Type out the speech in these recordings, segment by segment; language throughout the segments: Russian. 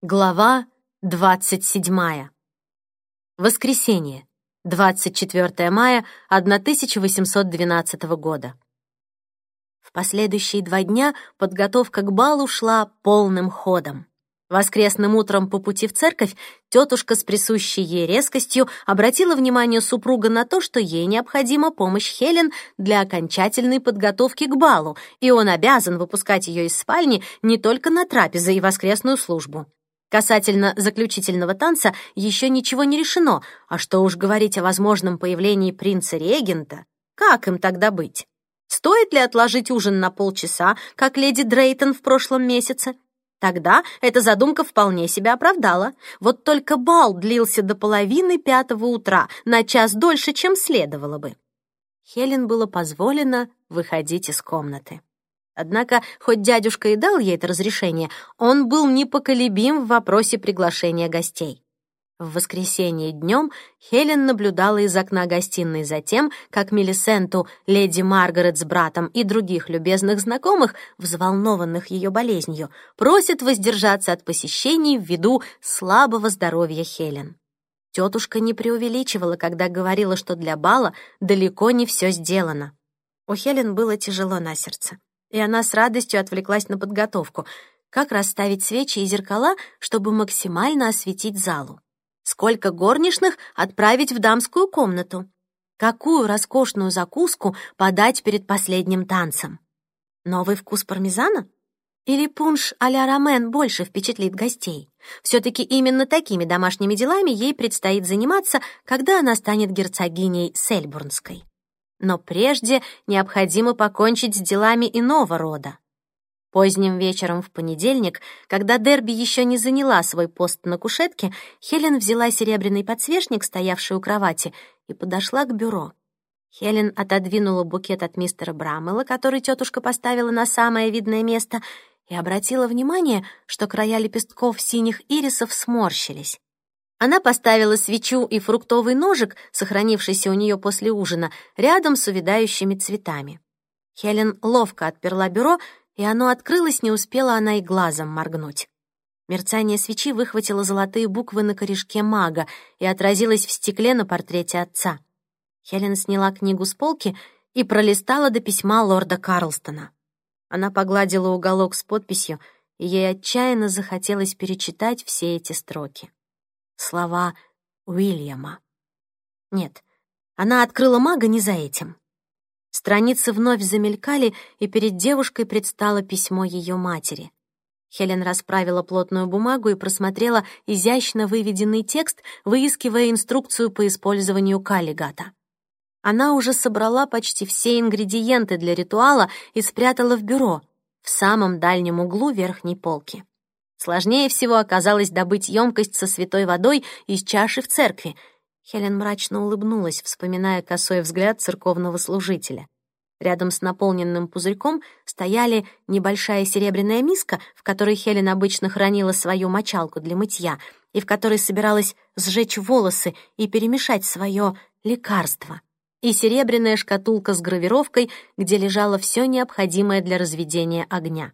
Глава 27. Воскресенье, 24 мая 1812 года. В последующие два дня подготовка к балу шла полным ходом. Воскресным утром по пути в церковь тетушка с присущей ей резкостью обратила внимание супруга на то, что ей необходима помощь Хелен для окончательной подготовки к балу, и он обязан выпускать ее из спальни не только на трапезы и воскресную службу. Касательно заключительного танца еще ничего не решено, а что уж говорить о возможном появлении принца-регента, как им тогда быть? Стоит ли отложить ужин на полчаса, как леди Дрейтон в прошлом месяце? Тогда эта задумка вполне себя оправдала. Вот только бал длился до половины пятого утра, на час дольше, чем следовало бы. Хелен было позволено выходить из комнаты. Однако, хоть дядюшка и дал ей это разрешение, он был непоколебим в вопросе приглашения гостей. В воскресенье днем Хелен наблюдала из окна гостиной за тем, как Мелисенту, леди Маргарет с братом и других любезных знакомых, взволнованных ее болезнью, просят воздержаться от посещений ввиду слабого здоровья Хелен. Тетушка не преувеличивала, когда говорила, что для бала далеко не все сделано. У Хелен было тяжело на сердце и она с радостью отвлеклась на подготовку. Как расставить свечи и зеркала, чтобы максимально осветить залу? Сколько горничных отправить в дамскую комнату? Какую роскошную закуску подать перед последним танцем? Новый вкус пармезана? Или пунш а-ля рамен больше впечатлит гостей? Все-таки именно такими домашними делами ей предстоит заниматься, когда она станет герцогиней Сельбурнской. Но прежде необходимо покончить с делами иного рода. Поздним вечером в понедельник, когда Дерби еще не заняла свой пост на кушетке, Хелен взяла серебряный подсвечник, стоявший у кровати, и подошла к бюро. Хелен отодвинула букет от мистера Брамела, который тетушка поставила на самое видное место, и обратила внимание, что края лепестков синих ирисов сморщились. Она поставила свечу и фруктовый ножик, сохранившийся у нее после ужина, рядом с увядающими цветами. Хелен ловко отперла бюро, и оно открылось, не успела она и глазом моргнуть. Мерцание свечи выхватило золотые буквы на корешке мага и отразилось в стекле на портрете отца. Хелен сняла книгу с полки и пролистала до письма лорда Карлстона. Она погладила уголок с подписью, и ей отчаянно захотелось перечитать все эти строки слова Уильяма. Нет, она открыла мага не за этим. Страницы вновь замелькали, и перед девушкой предстало письмо ее матери. Хелен расправила плотную бумагу и просмотрела изящно выведенный текст, выискивая инструкцию по использованию каллигата. Она уже собрала почти все ингредиенты для ритуала и спрятала в бюро, в самом дальнем углу верхней полки. Сложнее всего оказалось добыть емкость со святой водой из чаши в церкви. Хелен мрачно улыбнулась, вспоминая косой взгляд церковного служителя. Рядом с наполненным пузырьком стояли небольшая серебряная миска, в которой Хелен обычно хранила свою мочалку для мытья, и в которой собиралась сжечь волосы и перемешать свое лекарство, и серебряная шкатулка с гравировкой, где лежало все необходимое для разведения огня.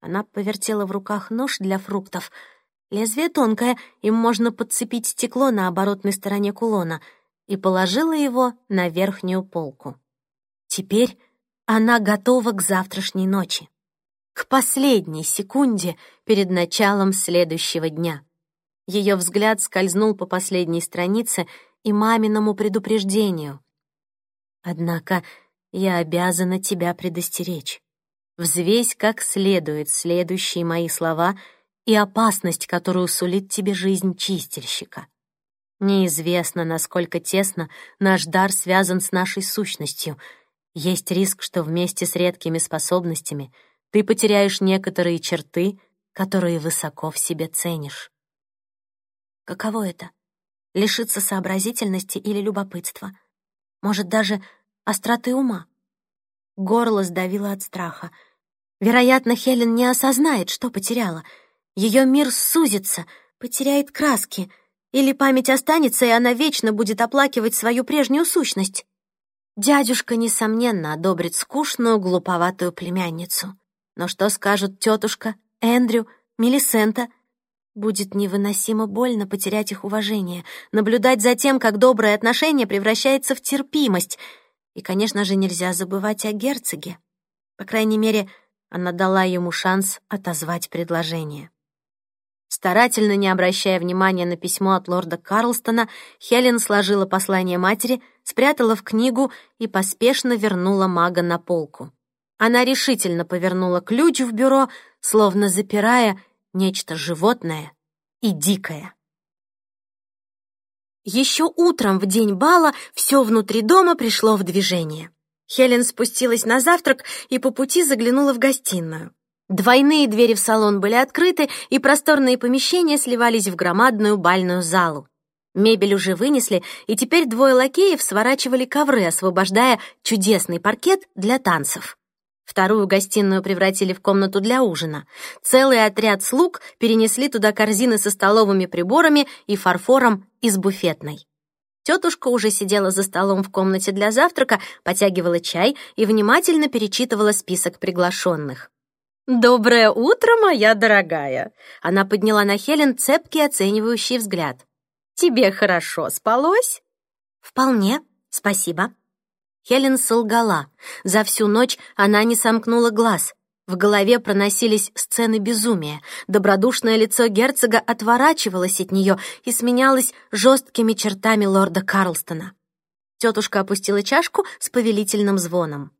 Она повертела в руках нож для фруктов. Лезвие тонкое, им можно подцепить стекло на оборотной стороне кулона, и положила его на верхнюю полку. Теперь она готова к завтрашней ночи, к последней секунде перед началом следующего дня. Ее взгляд скользнул по последней странице и маминому предупреждению. «Однако я обязана тебя предостеречь. Взвесь как следует следующие мои слова и опасность, которую сулит тебе жизнь чистильщика. Неизвестно, насколько тесно наш дар связан с нашей сущностью. Есть риск, что вместе с редкими способностями ты потеряешь некоторые черты, которые высоко в себе ценишь. Каково это? Лишиться сообразительности или любопытства? Может, даже остроты ума? Горло сдавило от страха — Вероятно, Хелен не осознает, что потеряла. Ее мир сузится, потеряет краски. Или память останется, и она вечно будет оплакивать свою прежнюю сущность. Дядюшка, несомненно, одобрит скучную, глуповатую племянницу. Но что скажут тетушка, Эндрю, Мелисента? Будет невыносимо больно потерять их уважение, наблюдать за тем, как доброе отношение превращается в терпимость. И, конечно же, нельзя забывать о герцоге. По крайней мере, она дала ему шанс отозвать предложение. Старательно не обращая внимания на письмо от лорда Карлстона, Хелен сложила послание матери, спрятала в книгу и поспешно вернула мага на полку. Она решительно повернула ключ в бюро, словно запирая нечто животное и дикое. Еще утром в день бала все внутри дома пришло в движение. Хелен спустилась на завтрак и по пути заглянула в гостиную. Двойные двери в салон были открыты, и просторные помещения сливались в громадную бальную залу. Мебель уже вынесли, и теперь двое лакеев сворачивали ковры, освобождая чудесный паркет для танцев. Вторую гостиную превратили в комнату для ужина. Целый отряд слуг перенесли туда корзины со столовыми приборами и фарфором из буфетной. Тетушка уже сидела за столом в комнате для завтрака, потягивала чай и внимательно перечитывала список приглашенных. «Доброе утро, моя дорогая!» Она подняла на Хелен цепкий оценивающий взгляд. «Тебе хорошо спалось?» «Вполне, спасибо». Хелен солгала. За всю ночь она не сомкнула глаз. В голове проносились сцены безумия. Добродушное лицо герцога отворачивалось от нее и сменялось жесткими чертами лорда Карлстона. Тетушка опустила чашку с повелительным звоном.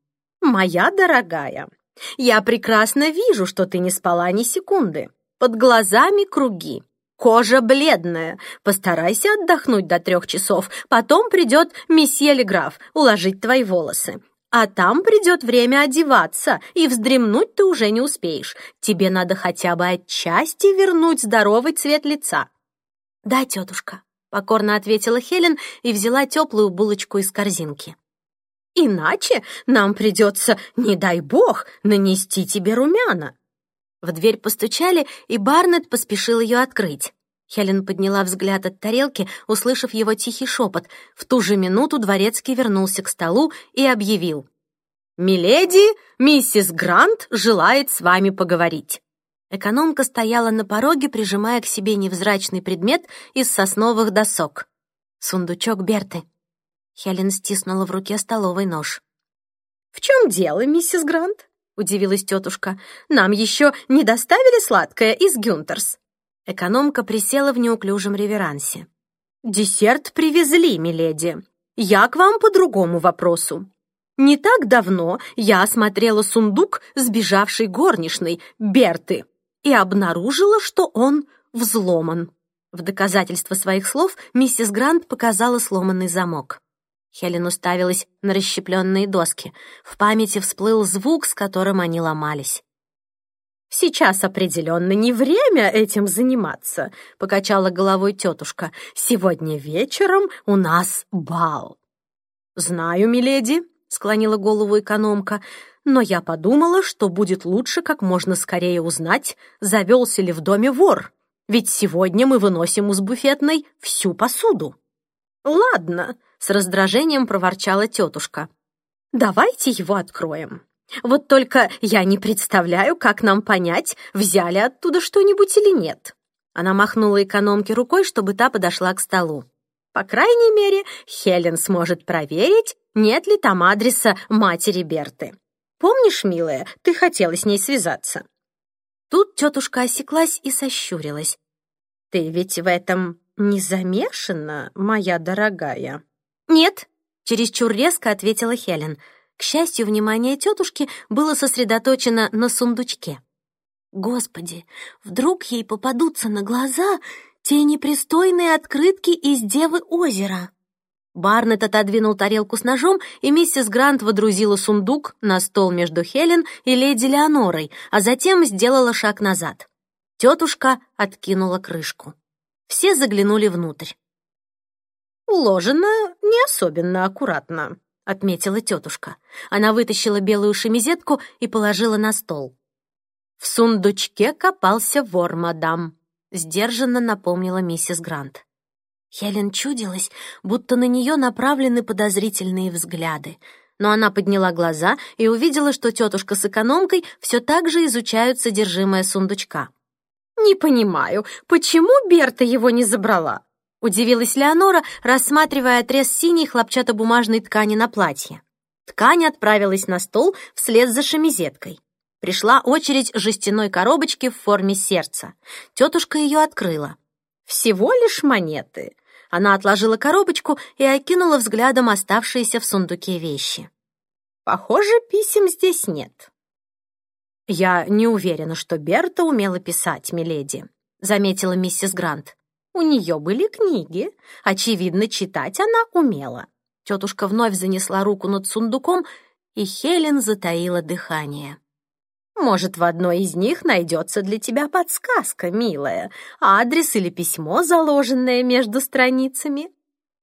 «Моя дорогая, я прекрасно вижу, что ты не спала ни секунды. Под глазами круги, кожа бледная. Постарайся отдохнуть до трех часов, потом придет месье Леграф уложить твои волосы. А там придет время одеваться, и вздремнуть ты уже не успеешь. Тебе надо хотя бы отчасти вернуть здоровый цвет лица». «Да, тетушка», — покорно ответила Хелен и взяла теплую булочку из корзинки. Иначе нам придется, не дай бог, нанести тебе румяна». В дверь постучали, и Барнет поспешил ее открыть. Хелен подняла взгляд от тарелки, услышав его тихий шепот. В ту же минуту дворецкий вернулся к столу и объявил. «Миледи, миссис Грант желает с вами поговорить». Экономка стояла на пороге, прижимая к себе невзрачный предмет из сосновых досок. Сундучок Берты. Хелен стиснула в руке столовый нож. «В чем дело, миссис Грант?» — удивилась тетушка. «Нам еще не доставили сладкое из Гюнтерс?» Экономка присела в неуклюжем реверансе. «Десерт привезли, миледи. Я к вам по другому вопросу. Не так давно я осмотрела сундук сбежавшей горничной Берты и обнаружила, что он взломан». В доказательство своих слов миссис Грант показала сломанный замок. Хелен уставилась на расщепленные доски. В памяти всплыл звук, с которым они ломались. «Сейчас определенно не время этим заниматься», — покачала головой тетушка. «Сегодня вечером у нас бал». «Знаю, миледи», — склонила голову экономка, «но я подумала, что будет лучше как можно скорее узнать, завелся ли в доме вор, ведь сегодня мы выносим из буфетной всю посуду». «Ладно», с раздражением проворчала тетушка. «Давайте его откроем. Вот только я не представляю, как нам понять, взяли оттуда что-нибудь или нет». Она махнула экономке рукой, чтобы та подошла к столу. По крайней мере, Хелен сможет проверить, нет ли там адреса матери Берты. Помнишь, милая, ты хотела с ней связаться?» Тут тетушка осеклась и сощурилась. «Ты ведь в этом не замешана, моя дорогая?» «Нет», — чересчур резко ответила Хелен. К счастью, внимание тетушки было сосредоточено на сундучке. Господи, вдруг ей попадутся на глаза те непристойные открытки из Девы озера. Барнет отодвинул тарелку с ножом, и миссис Грант водрузила сундук на стол между Хелен и леди Леонорой, а затем сделала шаг назад. Тетушка откинула крышку. Все заглянули внутрь. «Уложено не особенно аккуратно», — отметила тетушка. Она вытащила белую шемизетку и положила на стол. «В сундучке копался вор, мадам», — сдержанно напомнила миссис Грант. Хелен чудилась, будто на нее направлены подозрительные взгляды, но она подняла глаза и увидела, что тетушка с экономкой все так же изучают содержимое сундучка. «Не понимаю, почему Берта его не забрала?» Удивилась Леонора, рассматривая отрез синей хлопчатобумажной ткани на платье. Ткань отправилась на стол вслед за шемизеткой. Пришла очередь жестяной коробочки в форме сердца. Тетушка ее открыла. «Всего лишь монеты». Она отложила коробочку и окинула взглядом оставшиеся в сундуке вещи. «Похоже, писем здесь нет». «Я не уверена, что Берта умела писать, миледи», — заметила миссис Грант. «У нее были книги. Очевидно, читать она умела». Тетушка вновь занесла руку над сундуком, и Хелен затаила дыхание. «Может, в одной из них найдется для тебя подсказка, милая, адрес или письмо, заложенное между страницами?»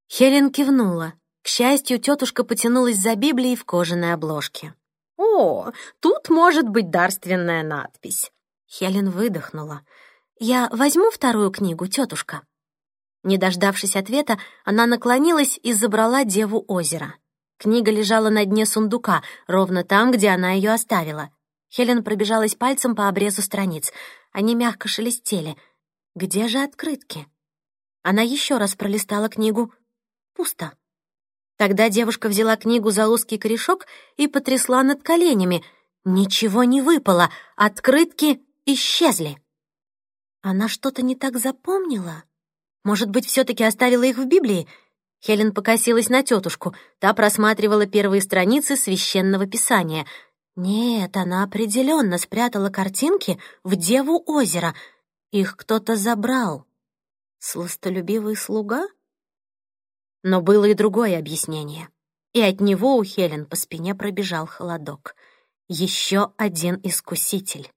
Хелен кивнула. К счастью, тетушка потянулась за Библией в кожаной обложке. «О, тут может быть дарственная надпись». Хелен выдохнула. «Я возьму вторую книгу, тетушка?» Не дождавшись ответа, она наклонилась и забрала Деву озера. Книга лежала на дне сундука, ровно там, где она ее оставила. Хелен пробежалась пальцем по обрезу страниц. Они мягко шелестели. «Где же открытки?» Она еще раз пролистала книгу. Пусто. Тогда девушка взяла книгу за узкий корешок и потрясла над коленями. Ничего не выпало, открытки исчезли. Она что-то не так запомнила? Может быть, все-таки оставила их в Библии? Хелен покосилась на тетушку. Та просматривала первые страницы священного писания. Нет, она определенно спрятала картинки в Деву озера. Их кто-то забрал. Сластолюбивый слуга? Но было и другое объяснение. И от него у Хелен по спине пробежал холодок. Еще один искуситель.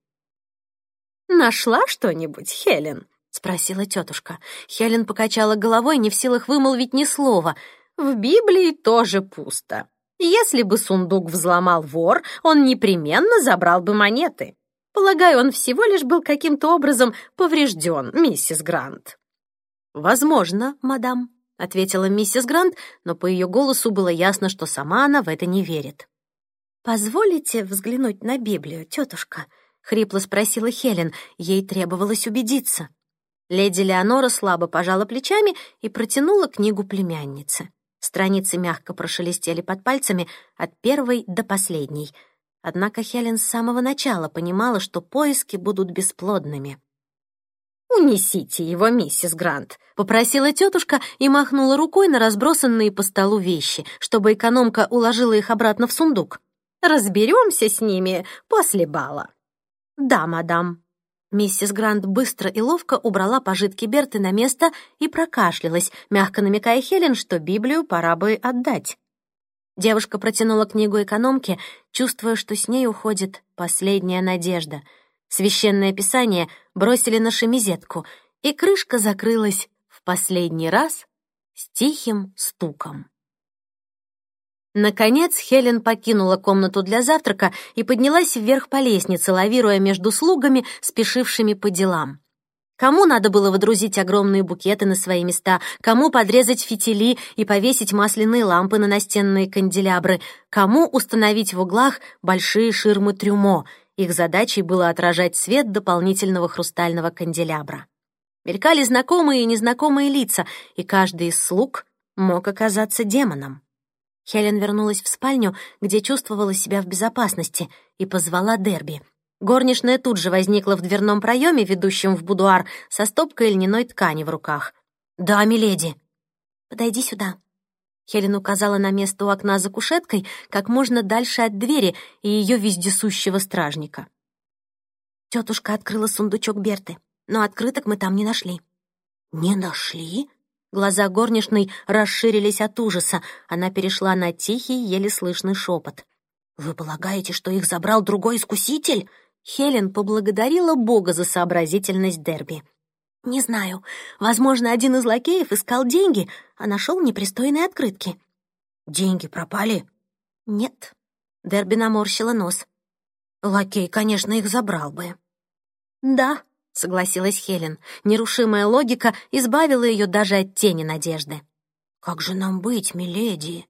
«Нашла что-нибудь, Хелен?» — спросила тетушка. Хелен покачала головой, не в силах вымолвить ни слова. «В Библии тоже пусто. Если бы сундук взломал вор, он непременно забрал бы монеты. Полагаю, он всего лишь был каким-то образом поврежден, миссис Грант». «Возможно, мадам», — ответила миссис Грант, но по ее голосу было ясно, что сама она в это не верит. «Позволите взглянуть на Библию, тетушка?» — хрипло спросила Хелен. Ей требовалось убедиться. Леди Леонора слабо пожала плечами и протянула книгу племяннице. Страницы мягко прошелестели под пальцами от первой до последней. Однако Хелен с самого начала понимала, что поиски будут бесплодными. «Унесите его, миссис Грант», — попросила тетушка и махнула рукой на разбросанные по столу вещи, чтобы экономка уложила их обратно в сундук. «Разберемся с ними после бала». «Да, мадам». Миссис Грант быстро и ловко убрала пожитки Берты на место и прокашлялась, мягко намекая Хелен, что Библию пора бы отдать. Девушка протянула книгу экономке, чувствуя, что с ней уходит последняя надежда — Священное писание бросили на шемизетку, и крышка закрылась в последний раз с тихим стуком. Наконец Хелен покинула комнату для завтрака и поднялась вверх по лестнице, лавируя между слугами, спешившими по делам. Кому надо было водрузить огромные букеты на свои места, кому подрезать фитили и повесить масляные лампы на настенные канделябры, кому установить в углах большие ширмы трюмо — их задачей было отражать свет дополнительного хрустального канделябра. Мелькали знакомые и незнакомые лица, и каждый из слуг мог оказаться демоном. Хелен вернулась в спальню, где чувствовала себя в безопасности, и позвала Дерби. Горничная тут же возникла в дверном проеме, ведущем в будуар, со стопкой льняной ткани в руках. «Да, миледи». «Подойди сюда», Хелен указала на место у окна за кушеткой как можно дальше от двери и ее вездесущего стражника. Тетушка открыла сундучок Берты, но открыток мы там не нашли. «Не нашли?» Глаза горничной расширились от ужаса. Она перешла на тихий, еле слышный шепот. «Вы полагаете, что их забрал другой искуситель?» Хелен поблагодарила Бога за сообразительность Дерби. «Не знаю. Возможно, один из лакеев искал деньги, а нашел непристойные открытки». «Деньги пропали?» «Нет». Дерби наморщила нос. «Лакей, конечно, их забрал бы». «Да», — согласилась Хелен. Нерушимая логика избавила ее даже от тени надежды. «Как же нам быть, миледи?»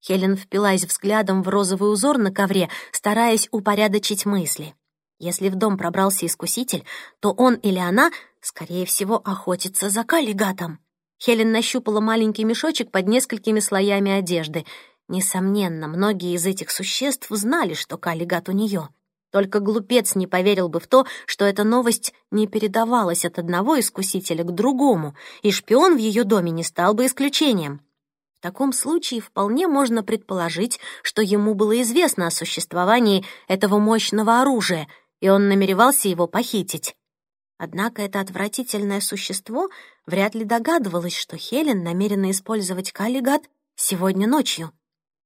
Хелен впилась взглядом в розовый узор на ковре, стараясь упорядочить мысли. Если в дом пробрался искуситель, то он или она, скорее всего, охотится за каллигатом. Хелен нащупала маленький мешочек под несколькими слоями одежды. Несомненно, многие из этих существ знали, что каллигат у нее. Только глупец не поверил бы в то, что эта новость не передавалась от одного искусителя к другому, и шпион в ее доме не стал бы исключением. В таком случае вполне можно предположить, что ему было известно о существовании этого мощного оружия, и он намеревался его похитить. Однако это отвратительное существо вряд ли догадывалось, что Хелен намерена использовать каллигат сегодня ночью.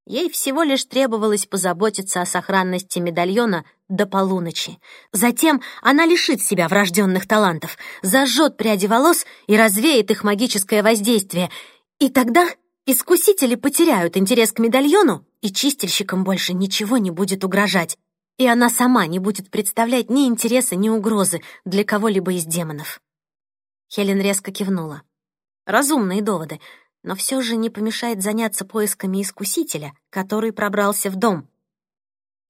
Ей всего лишь требовалось позаботиться о сохранности медальона до полуночи. Затем она лишит себя врожденных талантов, зажжет пряди волос и развеет их магическое воздействие. И тогда искусители потеряют интерес к медальону, и чистильщикам больше ничего не будет угрожать. И она сама не будет представлять ни интереса, ни угрозы для кого-либо из демонов. Хелен резко кивнула. Разумные доводы — но все же не помешает заняться поисками искусителя, который пробрался в дом.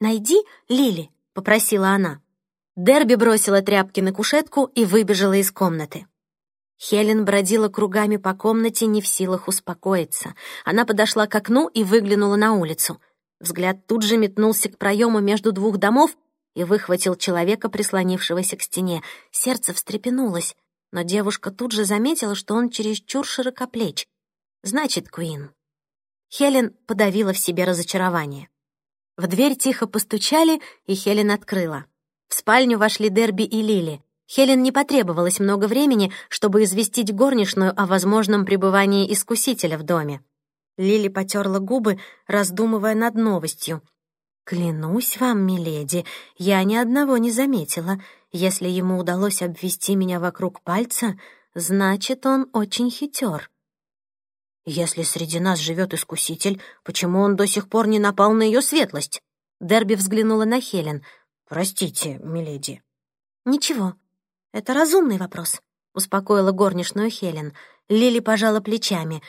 «Найди Лили», — попросила она. Дерби бросила тряпки на кушетку и выбежала из комнаты. Хелен бродила кругами по комнате, не в силах успокоиться. Она подошла к окну и выглянула на улицу. Взгляд тут же метнулся к проему между двух домов и выхватил человека, прислонившегося к стене. Сердце встрепенулось, но девушка тут же заметила, что он чересчур широкоплеч. Значит, Куин. Хелен подавила в себе разочарование. В дверь тихо постучали, и Хелен открыла. В спальню вошли Дерби и Лили. Хелен не потребовалось много времени, чтобы известить горничную о возможном пребывании искусителя в доме. Лили потерла губы, раздумывая над новостью. «Клянусь вам, миледи, я ни одного не заметила. Если ему удалось обвести меня вокруг пальца, значит, он очень хитер. Если среди нас живет искуситель, почему он до сих пор не напал на ее светлость? Дерби взглянула на Хелен. Простите, миледи. Ничего, это разумный вопрос, успокоила горничную Хелен. Лили пожала плечами.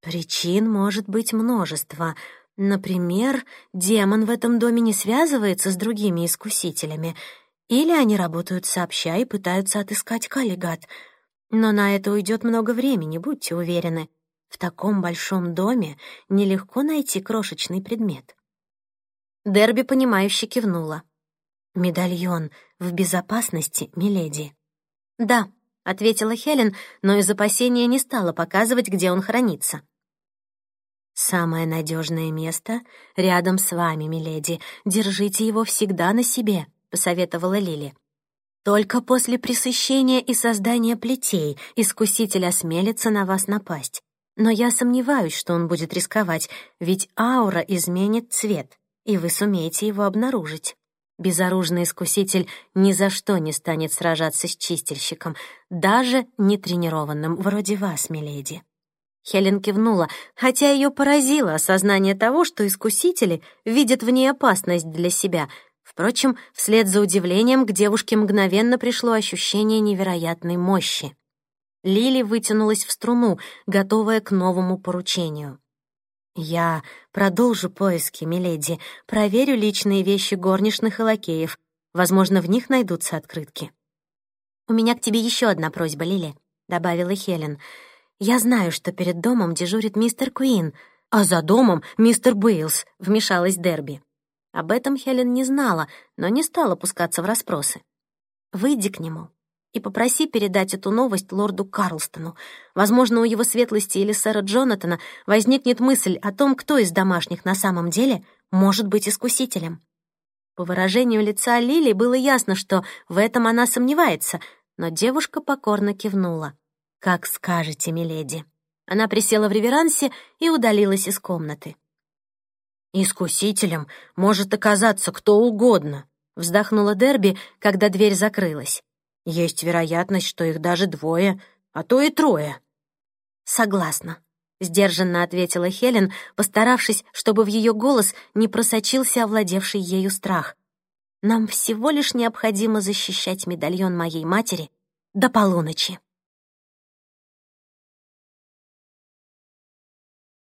Причин может быть множество. Например, демон в этом доме не связывается с другими искусителями. Или они работают сообща и пытаются отыскать каллигат. Но на это уйдет много времени, будьте уверены. В таком большом доме нелегко найти крошечный предмет. Дерби, понимающе кивнула. «Медальон в безопасности, миледи?» «Да», — ответила Хелен, но из опасения не стала показывать, где он хранится. «Самое надежное место рядом с вами, миледи. Держите его всегда на себе», — посоветовала Лили. «Только после пресыщения и создания плетей искуситель осмелится на вас напасть. Но я сомневаюсь, что он будет рисковать, ведь аура изменит цвет, и вы сумеете его обнаружить. Безоружный искуситель ни за что не станет сражаться с чистильщиком, даже нетренированным, вроде вас, миледи. Хелен кивнула, хотя ее поразило осознание того, что искусители видят в ней опасность для себя. Впрочем, вслед за удивлением к девушке мгновенно пришло ощущение невероятной мощи. Лили вытянулась в струну, готовая к новому поручению. «Я продолжу поиски, миледи, проверю личные вещи горничных и лакеев. Возможно, в них найдутся открытки». «У меня к тебе еще одна просьба, Лили», — добавила Хелен. «Я знаю, что перед домом дежурит мистер Куин, а за домом мистер Бейлс», — вмешалась Дерби. Об этом Хелен не знала, но не стала пускаться в расспросы. «Выйди к нему, и попроси передать эту новость лорду Карлстону. Возможно, у его светлости или сэра Джонатана возникнет мысль о том, кто из домашних на самом деле может быть искусителем. По выражению лица Лили было ясно, что в этом она сомневается, но девушка покорно кивнула. «Как скажете, миледи». Она присела в реверансе и удалилась из комнаты. «Искусителем может оказаться кто угодно», — вздохнула Дерби, когда дверь закрылась. Есть вероятность, что их даже двое, а то и трое. Согласна, сдержанно ответила Хелен, постаравшись, чтобы в ее голос не просочился овладевший ею страх. Нам всего лишь необходимо защищать медальон моей матери до полуночи.